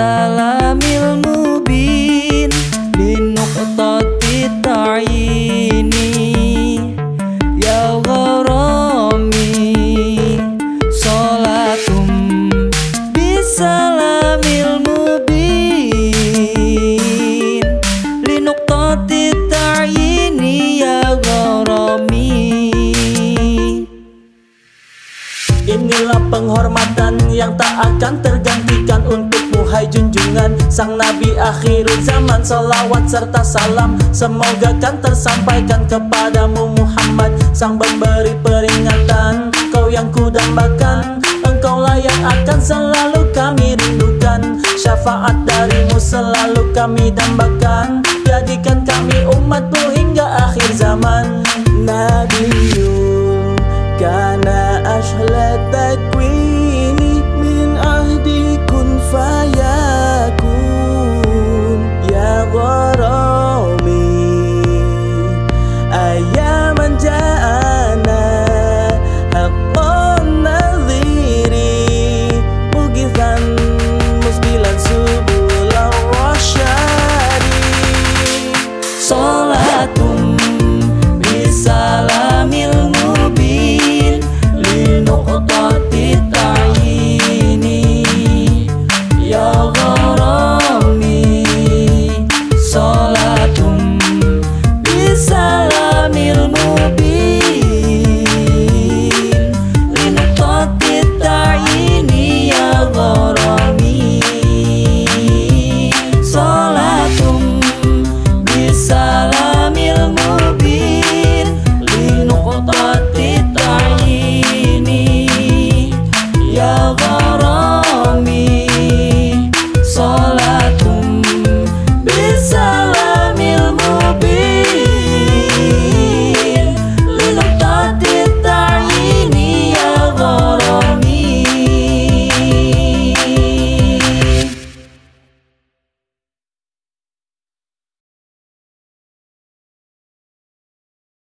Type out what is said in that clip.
salam ilmu bin Binuqtati ta'ini. Ya gharami Salatum Bisalam ilmu bin. Linuqtati ta'ini Ya gharami. Inilah penghormatan yang tak akan tergantikan untuk hai junjungan Sang Nabi akhirul zaman. Salawat serta salam Semoga kan tersampaikan kepadamu Muhammad. Sang pemberi peringatan Kau yang kudambakan. Engkaulah yang akan selalu kami rindukan. Syafaat darimu selalu kami dambakan. Jadikan kami umatmu hingga akhir zaman. Nabiyun kana ashla صلاة بسلام المبين لنقطة التعيين يا غرامي